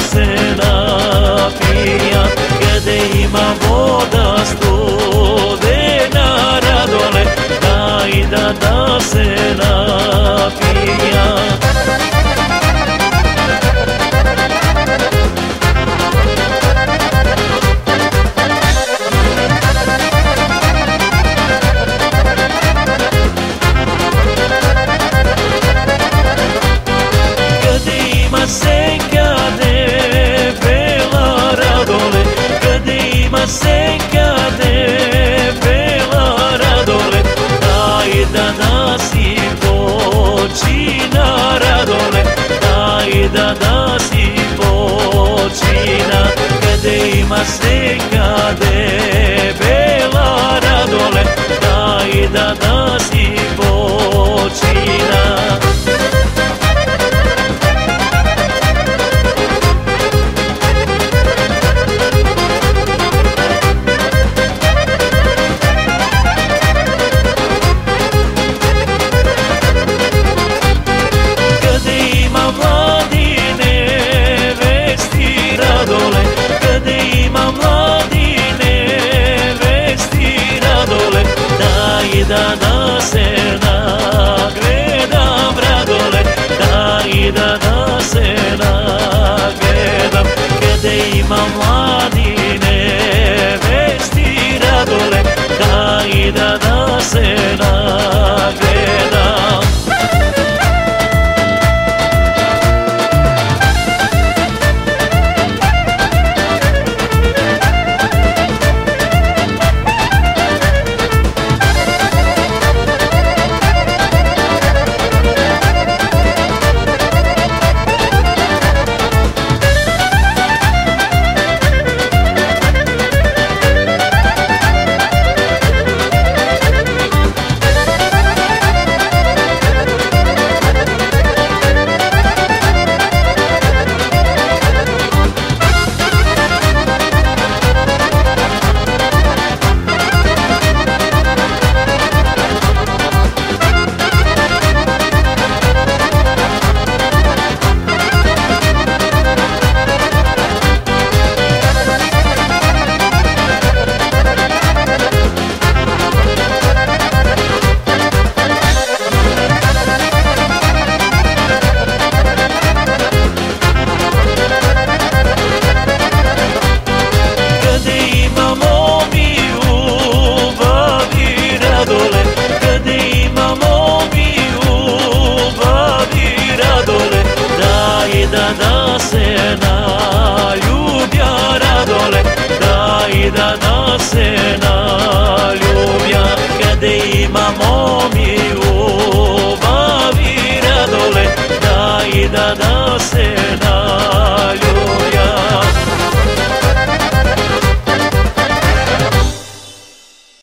se napija Gde ima voda studena počina Kad ima senka debela radole da nasi počina da da se nagledam radole Daj da da se nagledam Gde ima mladine vesti radole Daj da da se nagledam se naljubja radole da da se naljubja Kade imamo mi ljubavi radole Daj da da se naljubja